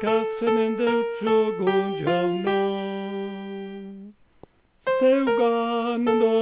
Katszenender frågor jag nå Seuganando